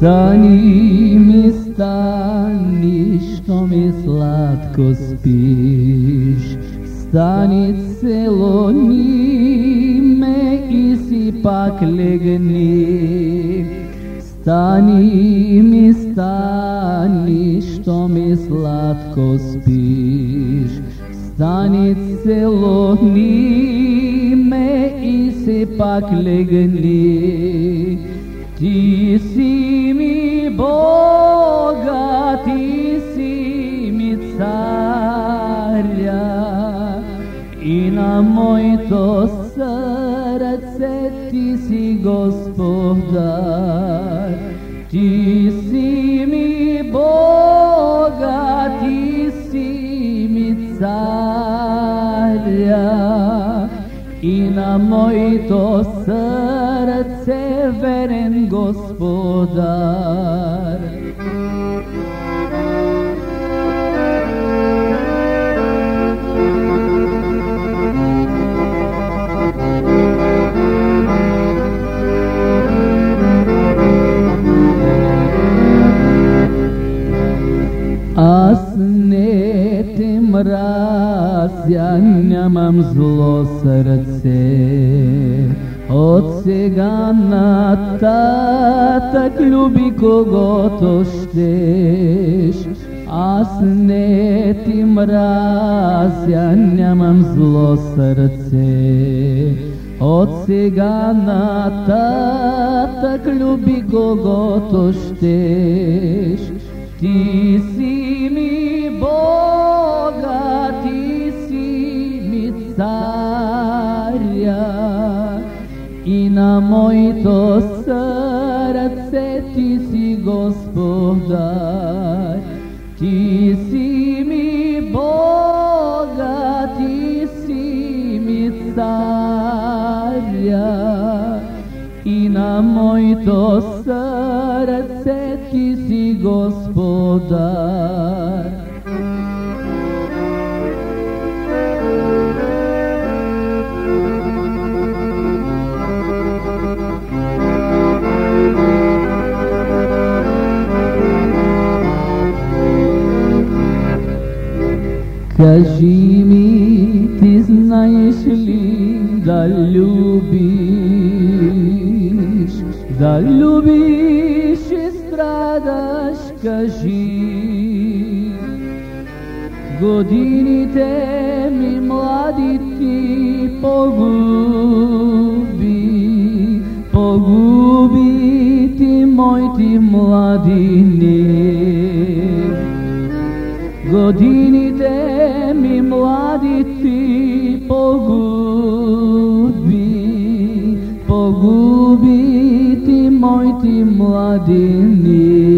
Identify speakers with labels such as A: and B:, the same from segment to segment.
A: Stani mi, stani, što mi slatko spiš Stani celo me i si pak legni Stani mi, stani, što mi slatko spiš Stani celo me i si pak legni Tantissimi bogatissimi carja i na moj to srce ti si gospodar ti si mi bogati si mi carja i na moj to srce Teren gospodar. Asnetim raz ja nemam zlo srce. От сега нататък люби когото щеш. Аз не ти мразя, нямам зло сърце. От сега нататък люби когото щеш. Ти Na to srce ti si gospodar ti si mi Boga ti si mi carja i na moito sara se ti si gospodar Кажи ми, ти знаеш ли да любиш, да любиш и страдаш, кажи. Годините ми млади ти погуби, погуби ти моите младини. Godinite mi mladi ti pogubi, pogubiti moj ti mladini.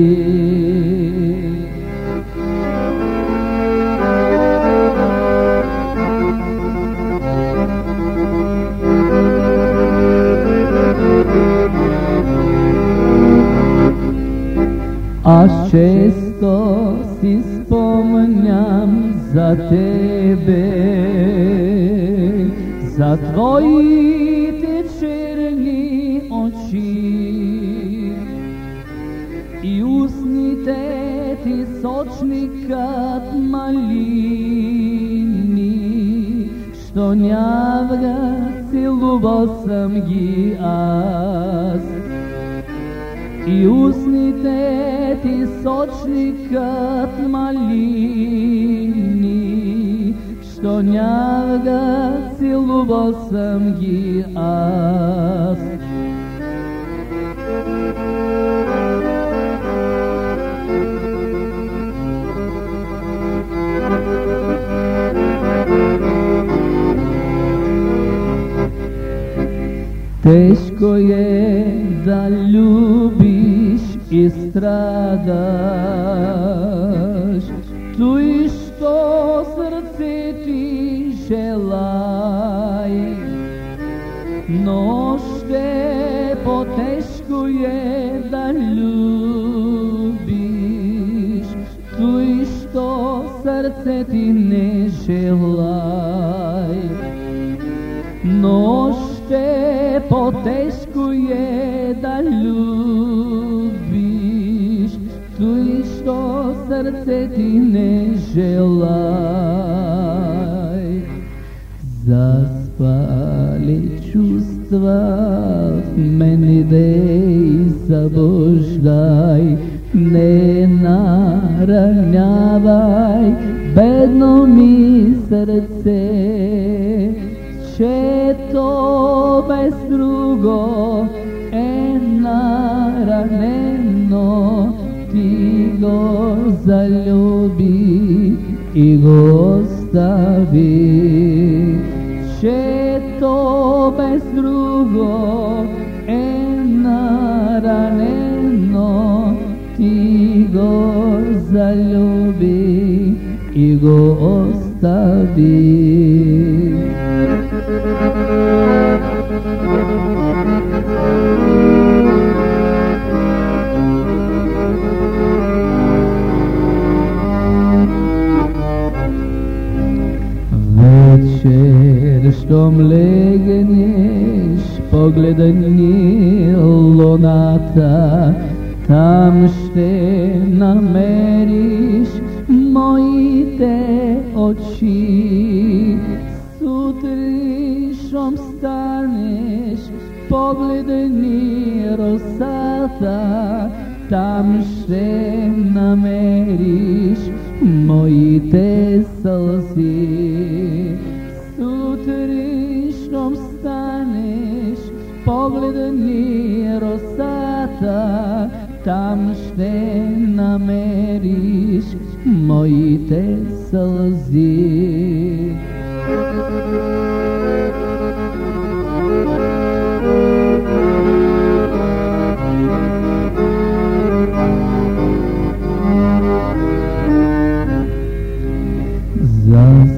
A: Ascesi за тебе, за твоите черни очи и устните ти сочни кат малини, що нявга целувал съм ги аз. И устните ти сочни кът малини, Što njega silubo sam gi as Teško je da ljubiš i stradaš Tu желай. Но ще по-тежко е да любиш, той, що сърце ти не желай. Но ще по-тежко е да любиш, сърце ти не желай. Zaspali čustva meni dej zaboždaj Ne naranjavaj bedno mi srce. Če to bez drugo ena raneno Ti go zaljubi i go ostavi Četo bez drugog Ena ti Igor zaljubi I go ostavi. Легнеш, погледай ни луната, там ще намериш моите очи. Сутрин, щом станеш, погледай ни росата, там ще намериш моите сълзи. Сутрин, погледай ни росата, там ще намериш моите сълзи.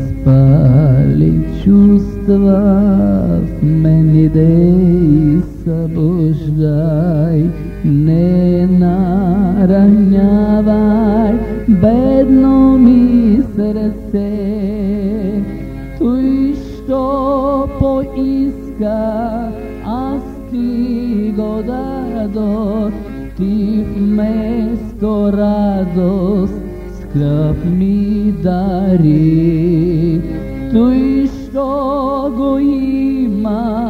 A: Заспали чувства събуждай, не наранявай бедно ми сърце. Той, що поиска, аз ти го дадох, ти вместо радост скръп ми дари. Той, що го имах, аз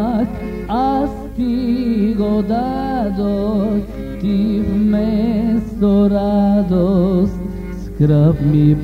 A: godador, tih mesto radost, skrb mi.